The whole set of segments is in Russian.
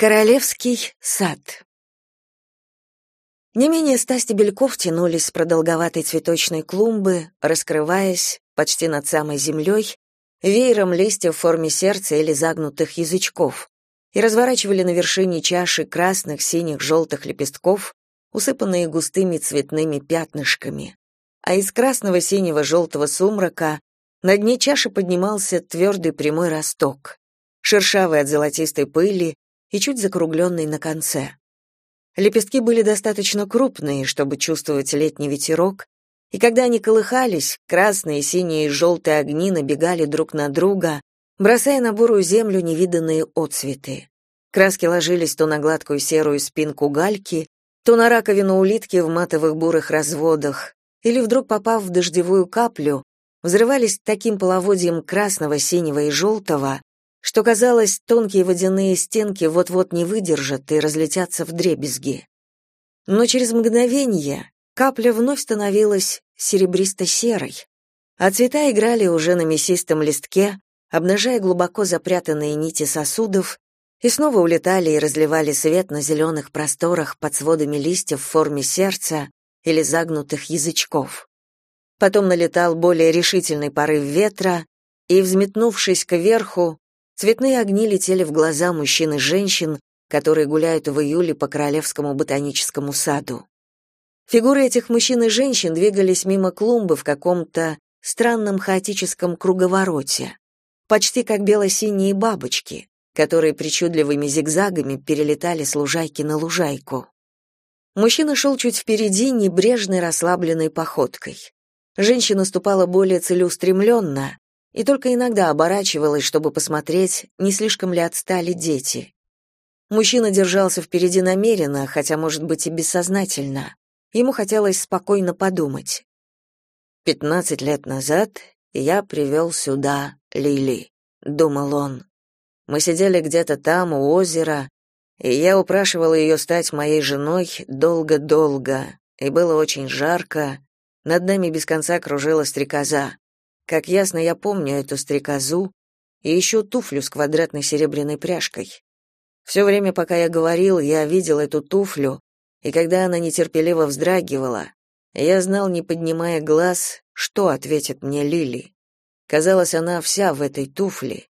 Королевский сад. Не менее ста стебельков тянулись с продолговатой цветочной клумбы, раскрываясь почти над самой землей, веером листьев в форме сердца или загнутых язычков, и разворачивали на вершине чаши красных, синих, желтых лепестков, усыпанные густыми цветными пятнышками. А из красного, синего, желтого сумрака на дне чаши поднимался твердый прямой росток, шершавый от золотистой пыли, и чуть закругленный на конце. Лепестки были достаточно крупные, чтобы чувствовать летний ветерок, и когда они колыхались, красные, синие и желтые огни набегали друг на друга, бросая на бурую землю невиданные отцветы. Краски ложились то на гладкую серую спинку гальки, то на раковину улитки в матовых бурых разводах, или вдруг попав в дождевую каплю, взрывались таким половодьем красного, синего и желтого, что казалось, тонкие водяные стенки вот-вот не выдержат и разлетятся в дребезги. Но через мгновение капля вновь становилась серебристо-серой, а цвета играли уже на мясистом листке, обнажая глубоко запрятанные нити сосудов, и снова улетали и разливали свет на зеленых просторах под сводами листьев в форме сердца или загнутых язычков. Потом налетал более решительный порыв ветра, и, взметнувшись кверху, Цветные огни летели в глаза мужчин и женщин, которые гуляют в июле по Королевскому ботаническому саду. Фигуры этих мужчин и женщин двигались мимо клумбы в каком-то странном хаотическом круговороте, почти как бело-синие бабочки, которые причудливыми зигзагами перелетали с лужайки на лужайку. Мужчина шел чуть впереди небрежной расслабленной походкой. Женщина ступала более целеустремленно, и только иногда оборачивалась, чтобы посмотреть, не слишком ли отстали дети. Мужчина держался впереди намеренно, хотя, может быть, и бессознательно. Ему хотелось спокойно подумать. «Пятнадцать лет назад я привел сюда Лили», — думал он. «Мы сидели где-то там, у озера, и я упрашивал ее стать моей женой долго-долго, и было очень жарко, над нами без конца кружила стрекоза. Как ясно я помню эту стрекозу и еще туфлю с квадратной серебряной пряжкой. Все время, пока я говорил, я видел эту туфлю, и когда она нетерпеливо вздрагивала, я знал, не поднимая глаз, что ответит мне Лили. Казалось, она вся в этой туфле,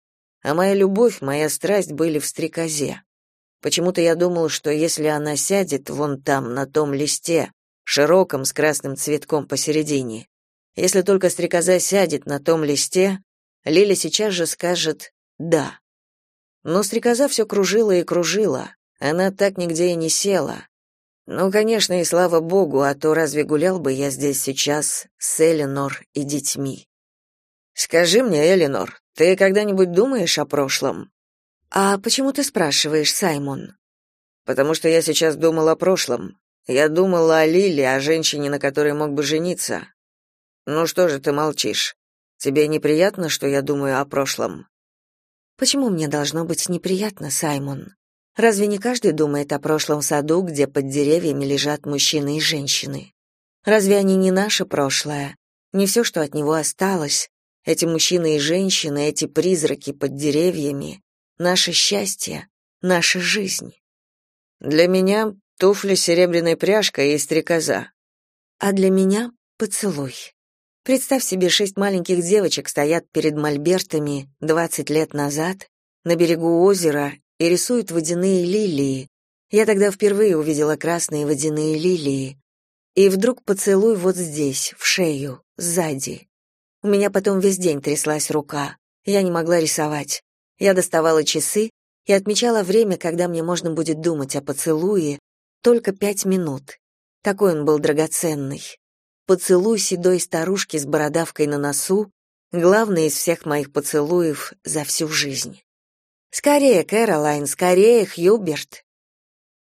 а моя любовь, моя страсть были в стрекозе. Почему-то я думал, что если она сядет вон там, на том листе, широком, с красным цветком посередине, если только стрекоза сядет на том листе, Лиля сейчас же скажет «да». Но стрекоза все кружила и кружила, она так нигде и не села. Ну, конечно, и слава богу, а то разве гулял бы я здесь сейчас с Эленор и детьми? Скажи мне, Эленор, ты когда-нибудь думаешь о прошлом? А почему ты спрашиваешь, Саймон? Потому что я сейчас думал о прошлом. Я думал о Лиле, о женщине, на которой мог бы жениться. Ну что же ты молчишь? Тебе неприятно, что я думаю о прошлом? Почему мне должно быть неприятно, Саймон? Разве не каждый думает о прошлом саду, где под деревьями лежат мужчины и женщины? Разве они не наше прошлое? Не все, что от него осталось? Эти мужчины и женщины, эти призраки под деревьями, наше счастье, наша жизнь. Для меня туфли с серебряной пряжкой и стрекоза. А для меня поцелуй. Представь себе, шесть маленьких девочек стоят перед мольбертами 20 лет назад на берегу озера и рисуют водяные лилии. Я тогда впервые увидела красные водяные лилии. И вдруг поцелуй вот здесь, в шею, сзади. У меня потом весь день тряслась рука. Я не могла рисовать. Я доставала часы и отмечала время, когда мне можно будет думать о поцелуе, только пять минут. Такой он был драгоценный. Поцелуй седой старушки с бородавкой на носу, главный из всех моих поцелуев за всю жизнь. Скорее, Кэролайн, скорее, Хьюберт.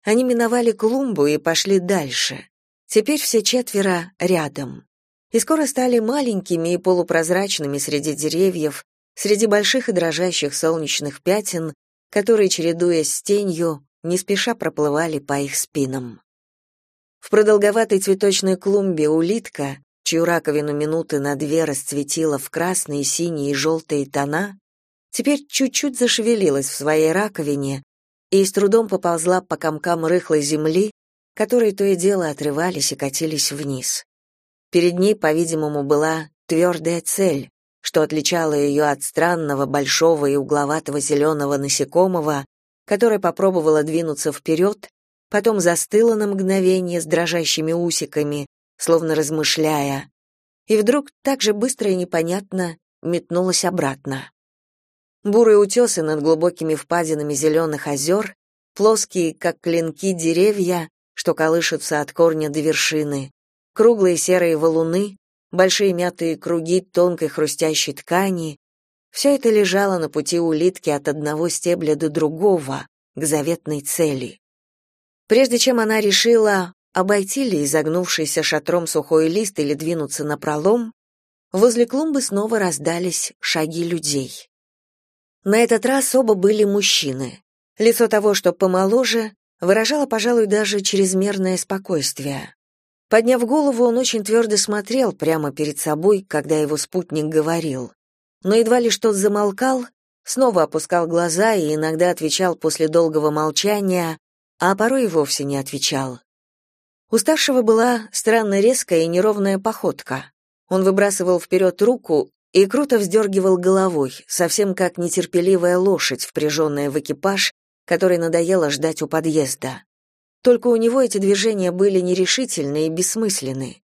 Они миновали клумбу и пошли дальше. Теперь все четверо рядом. И скоро стали маленькими и полупрозрачными среди деревьев, среди больших и дрожащих солнечных пятен, которые, чередуясь с тенью, не спеша проплывали по их спинам. В продолговатой цветочной клумбе улитка, чью раковину минуты на две расцветила в красные, синие и желтые тона, теперь чуть-чуть зашевелилась в своей раковине, и с трудом поползла по комкам рыхлой земли, которые то и дело отрывались и катились вниз. Перед ней, по-видимому, была твердая цель, что отличало ее от странного, большого и угловатого зеленого насекомого, которое попробовало двинуться вперед, потом застыло на мгновение с дрожащими усиками, словно размышляя, и вдруг так же быстро и непонятно метнулась обратно. Бурые утесы над глубокими впадинами зеленых озер, плоские, как клинки, деревья, что колышутся от корня до вершины, круглые серые валуны, большие мятые круги тонкой хрустящей ткани, все это лежало на пути улитки от одного стебля до другого, к заветной цели. Прежде чем она решила, обойти ли изогнувшийся шатром сухой лист или двинуться на пролом, возле клумбы снова раздались шаги людей. На этот раз оба были мужчины. Лицо того, что помоложе, выражало, пожалуй, даже чрезмерное спокойствие. Подняв голову, он очень твердо смотрел прямо перед собой, когда его спутник говорил. Но едва лишь тот замолкал, снова опускал глаза и иногда отвечал после долгого молчания, а порой и вовсе не отвечал. У старшего была странно резкая и неровная походка. Он выбрасывал вперед руку и круто вздергивал головой, совсем как нетерпеливая лошадь, впряженная в экипаж, который надоело ждать у подъезда. Только у него эти движения были нерешительны и бессмысленны.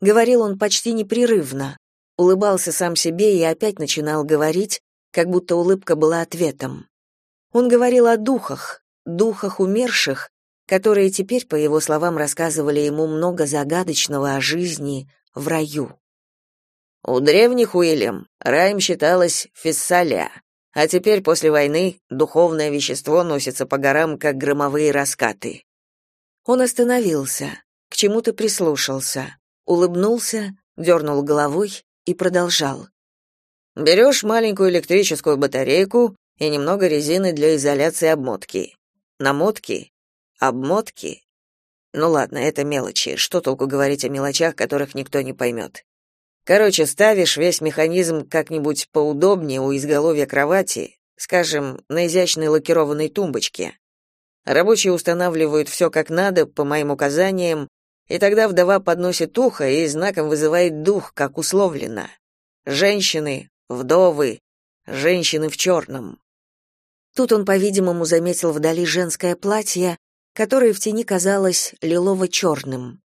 Говорил он почти непрерывно, улыбался сам себе и опять начинал говорить, как будто улыбка была ответом. Он говорил о духах, духах умерших, которые теперь, по его словам, рассказывали ему много загадочного о жизни в раю. У древних Уильям раем считалось фессаля, а теперь после войны духовное вещество носится по горам, как громовые раскаты. Он остановился, к чему-то прислушался, улыбнулся, дернул головой и продолжал. Берешь маленькую электрическую батарейку и немного резины для изоляции обмотки. Намотки Обмотки? Ну ладно, это мелочи. Что толку говорить о мелочах, которых никто не поймет? Короче, ставишь весь механизм как-нибудь поудобнее у изголовья кровати, скажем, на изящной лакированной тумбочке. Рабочие устанавливают все как надо, по моим указаниям, и тогда вдова подносит ухо и знаком вызывает дух, как условлено. Женщины, вдовы, женщины в черном. Тут он, по-видимому, заметил вдали женское платье, которое в тени казалось лилово-черным.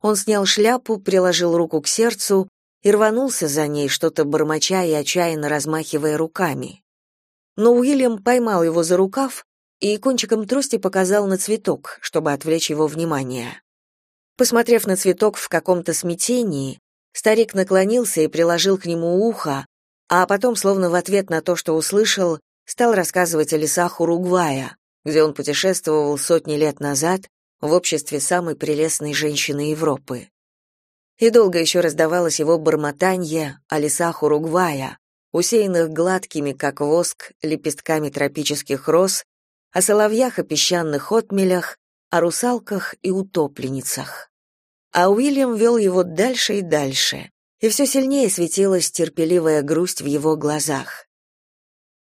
Он снял шляпу, приложил руку к сердцу и рванулся за ней, что-то бормоча и отчаянно размахивая руками. Но Уильям поймал его за рукав и кончиком трости показал на цветок, чтобы отвлечь его внимание. Посмотрев на цветок в каком-то смятении, старик наклонился и приложил к нему ухо, а потом, словно в ответ на то, что услышал, стал рассказывать о лесах Уругвая, где он путешествовал сотни лет назад в обществе самой прелестной женщины Европы. И долго еще раздавалось его бормотанье о лесах Уругвая, усеянных гладкими, как воск, лепестками тропических роз, о соловьях и песчаных отмелях, о русалках и утопленницах. А Уильям вел его дальше и дальше, и все сильнее светилась терпеливая грусть в его глазах.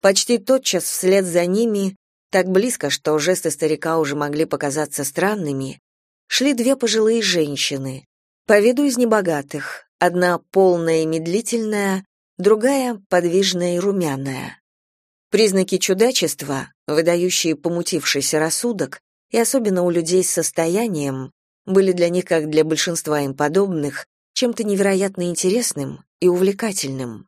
Почти тотчас вслед за ними так близко, что жесты старика уже могли показаться странными, шли две пожилые женщины, по виду из небогатых, одна полная и медлительная, другая подвижная и румяная. Признаки чудачества, выдающие помутившийся рассудок, и особенно у людей с состоянием, были для них, как для большинства им подобных, чем-то невероятно интересным и увлекательным.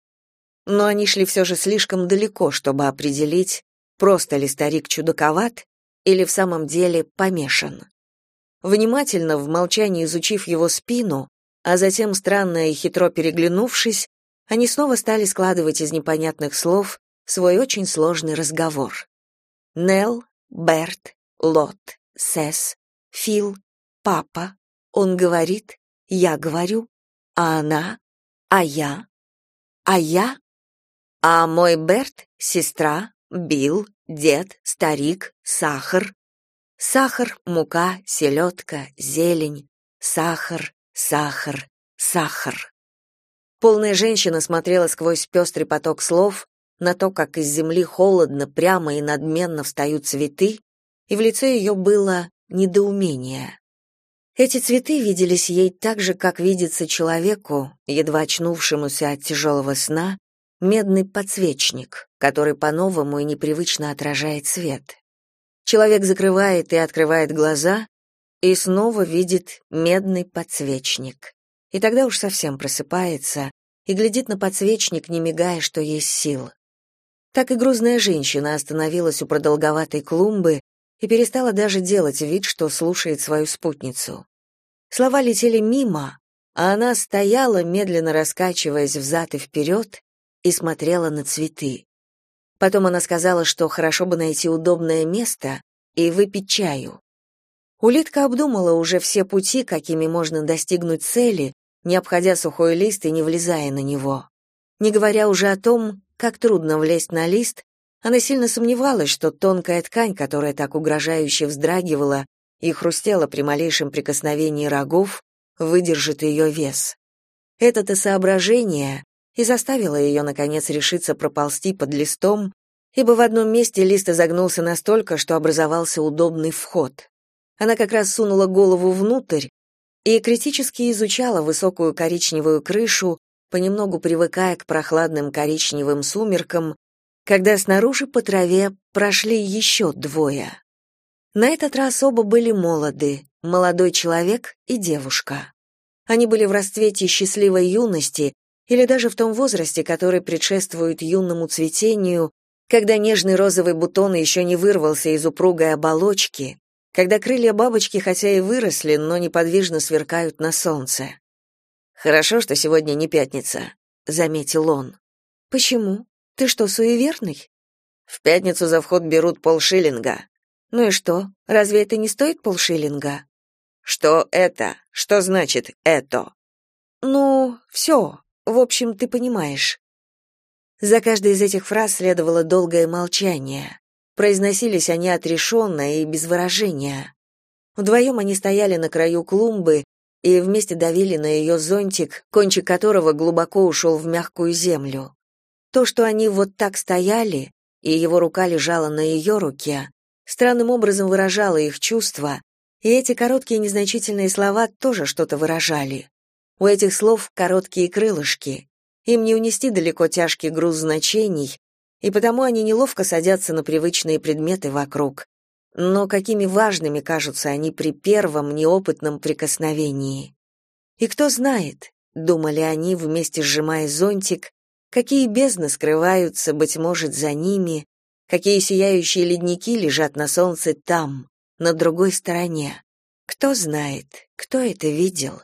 Но они шли все же слишком далеко, чтобы определить, Просто ли старик чудаковат или в самом деле помешан? Внимательно, в молчании изучив его спину, а затем странно и хитро переглянувшись, они снова стали складывать из непонятных слов свой очень сложный разговор. Нел, Берт, Лот, Сес, Фил, папа. Он говорит, я говорю, а она, а я, а я, а мой Берт, сестра, Бил, дед, старик, сахар. Сахар, мука, селедка, зелень. Сахар, сахар, сахар. Полная женщина смотрела сквозь пестрый поток слов на то, как из земли холодно, прямо и надменно встают цветы, и в лице ее было недоумение. Эти цветы виделись ей так же, как видится человеку, едва очнувшемуся от тяжелого сна, медный подсвечник, который по-новому и непривычно отражает свет. Человек закрывает и открывает глаза и снова видит медный подсвечник. И тогда уж совсем просыпается и глядит на подсвечник, не мигая, что есть сил. Так и грузная женщина остановилась у продолговатой клумбы и перестала даже делать вид, что слушает свою спутницу. Слова летели мимо, а она стояла, медленно раскачиваясь взад и вперед, и смотрела на цветы. Потом она сказала, что хорошо бы найти удобное место и выпить чаю. Улитка обдумала уже все пути, какими можно достигнуть цели, не обходя сухой лист и не влезая на него. Не говоря уже о том, как трудно влезть на лист, она сильно сомневалась, что тонкая ткань, которая так угрожающе вздрагивала и хрустела при малейшем прикосновении рогов, выдержит ее вес. Это-то соображение и заставило ее, наконец, решиться проползти под листом, ибо в одном месте лист изогнулся настолько, что образовался удобный вход. Она как раз сунула голову внутрь и критически изучала высокую коричневую крышу, понемногу привыкая к прохладным коричневым сумеркам, когда снаружи по траве прошли еще двое. На этот раз оба были молоды, молодой человек и девушка. Они были в расцвете счастливой юности или даже в том возрасте, который предшествует юному цветению, когда нежный розовый бутон еще не вырвался из упругой оболочки, когда крылья бабочки хотя и выросли, но неподвижно сверкают на солнце. «Хорошо, что сегодня не пятница», — заметил он. «Почему? Ты что, суеверный?» «В пятницу за вход берут полшиллинга». «Ну и что? Разве это не стоит полшиллинга?» «Что это? Что значит «это»?» «Ну, все. В общем, ты понимаешь. За каждой из этих фраз следовало долгое молчание. Произносились они отрешенно и без выражения. Вдвоем они стояли на краю клумбы и вместе давили на ее зонтик, кончик которого глубоко ушел в мягкую землю. То, что они вот так стояли, и его рука лежала на ее руке, странным образом выражало их чувства, и эти короткие незначительные слова тоже что-то выражали. У этих слов короткие крылышки. Им не унести далеко тяжкий груз значений, и потому они неловко садятся на привычные предметы вокруг. Но какими важными кажутся они при первом неопытном прикосновении. И кто знает, думали они, вместе сжимая зонтик, какие бездны скрываются, быть может, за ними, какие сияющие ледники лежат на солнце там, на другой стороне. Кто знает, кто это видел?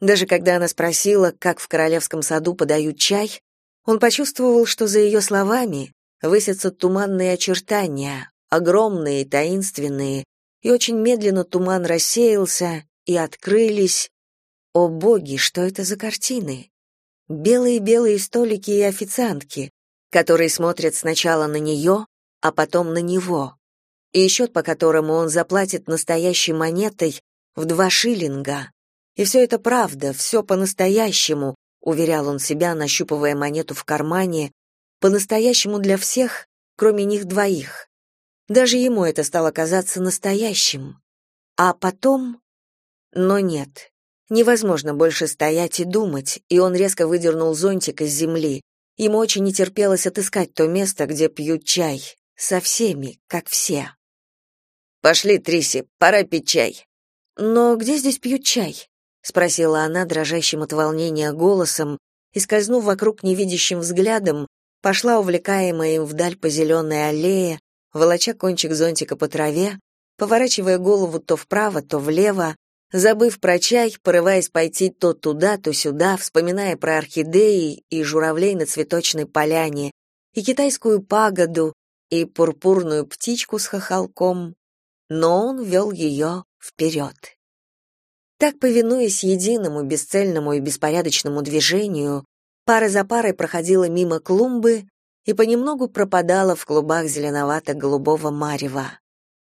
Даже когда она спросила, как в королевском саду подают чай, он почувствовал, что за ее словами высятся туманные очертания, огромные, таинственные, и очень медленно туман рассеялся, и открылись... О боги, что это за картины? Белые-белые столики и официантки, которые смотрят сначала на нее, а потом на него. И счет, по которому он заплатит настоящей монетой в два шиллинга. И все это правда, все по-настоящему, уверял он себя, нащупывая монету в кармане, по-настоящему для всех, кроме них двоих. Даже ему это стало казаться настоящим. А потом... Но нет, невозможно больше стоять и думать, и он резко выдернул зонтик из земли. Ему очень не терпелось отыскать то место, где пьют чай. Со всеми, как все. «Пошли, Триси, пора пить чай». «Но где здесь пьют чай?» Спросила она дрожащим от волнения голосом и скользнув вокруг невидящим взглядом, пошла увлекаемая им вдаль по зеленой аллее, волоча кончик зонтика по траве, поворачивая голову то вправо, то влево, забыв про чай, порываясь пойти то туда, то сюда, вспоминая про орхидеи и журавлей на цветочной поляне, и китайскую пагоду, и пурпурную птичку с хохолком, но он вел ее вперед. Так, повинуясь единому, бесцельному и беспорядочному движению, пара за парой проходила мимо клумбы и понемногу пропадала в клубах зеленовато-голубого марева.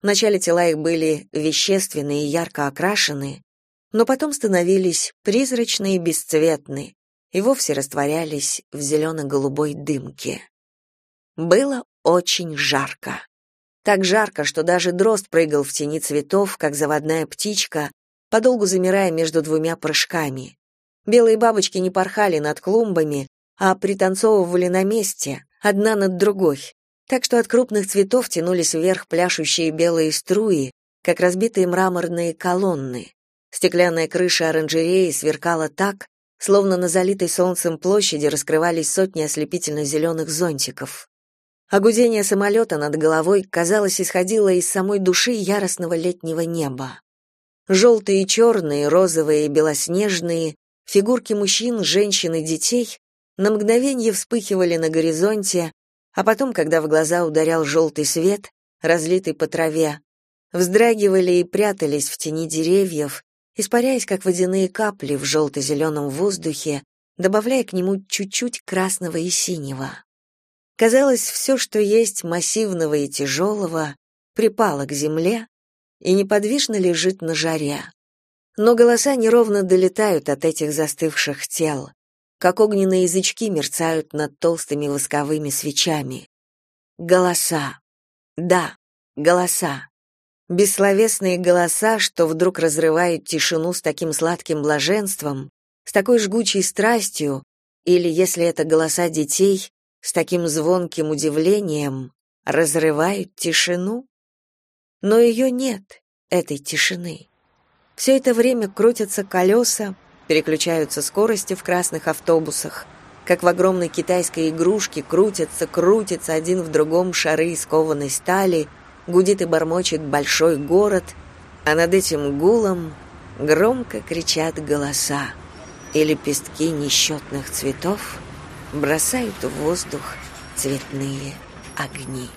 Вначале тела их были вещественные и ярко окрашены, но потом становились призрачные и бесцветны и вовсе растворялись в зелено-голубой дымке. Было очень жарко. Так жарко, что даже дрозд прыгал в тени цветов, как заводная птичка, подолгу замирая между двумя прыжками. Белые бабочки не порхали над клумбами, а пританцовывали на месте, одна над другой, так что от крупных цветов тянулись вверх пляшущие белые струи, как разбитые мраморные колонны. Стеклянная крыша оранжереи сверкала так, словно на залитой солнцем площади раскрывались сотни ослепительно-зеленых зонтиков. А гудение самолета над головой, казалось, исходило из самой души яростного летнего неба. Желтые и черные, розовые и белоснежные, фигурки мужчин, женщин и детей на мгновение вспыхивали на горизонте, а потом, когда в глаза ударял желтый свет, разлитый по траве, вздрагивали и прятались в тени деревьев, испаряясь, как водяные капли в желто-зеленом воздухе, добавляя к нему чуть-чуть красного и синего. Казалось, все, что есть массивного и тяжелого, припало к земле и неподвижно лежит на жаре. Но голоса неровно долетают от этих застывших тел как огненные язычки мерцают над толстыми восковыми свечами. Голоса. Да, голоса. Бессловесные голоса, что вдруг разрывают тишину с таким сладким блаженством, с такой жгучей страстью, или, если это голоса детей, с таким звонким удивлением, разрывают тишину? Но ее нет, этой тишины. Все это время крутятся колеса, переключаются скорости в красных автобусах, как в огромной китайской игрушке крутятся, крутятся один в другом шары из кованой стали, гудит и бормочет большой город, а над этим гулом громко кричат голоса, и лепестки несчетных цветов бросают в воздух цветные огни.